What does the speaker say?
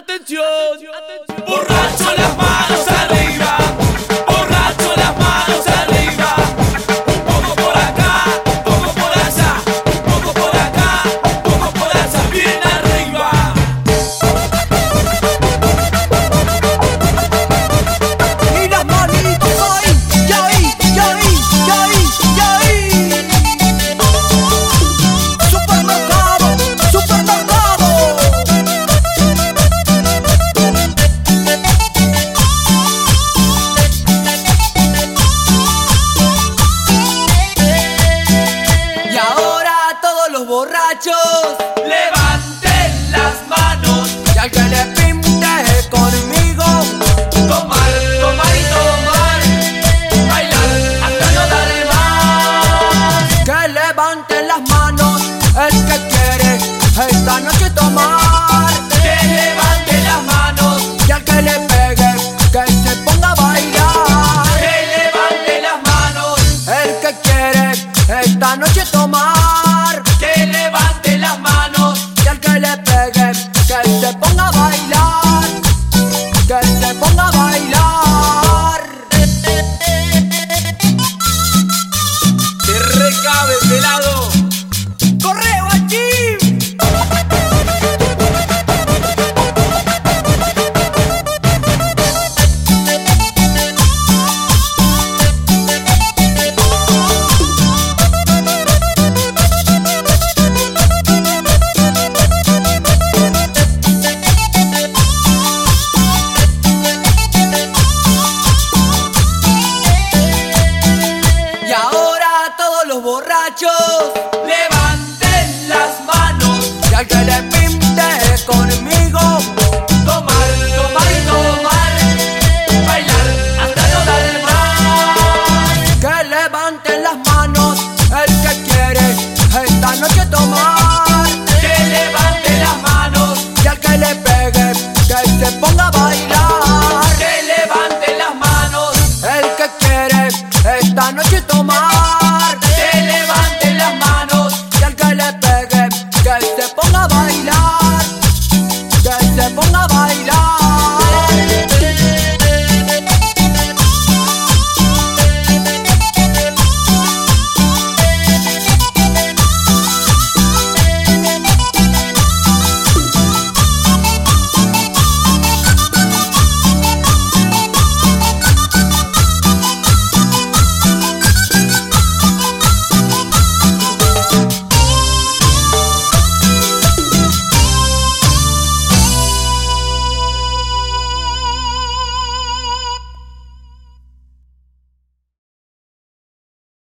Atención, atención. borracho las manos arriba. borrachos, levanten las manos. Y al que le el que le pinte conmigo. Tomar, tomar y tomar, bailar hasta no dar más. Que levanten las manos el que quiere esta noche tomar. Que levante las manos y al que le pegue que se ponga a bailar.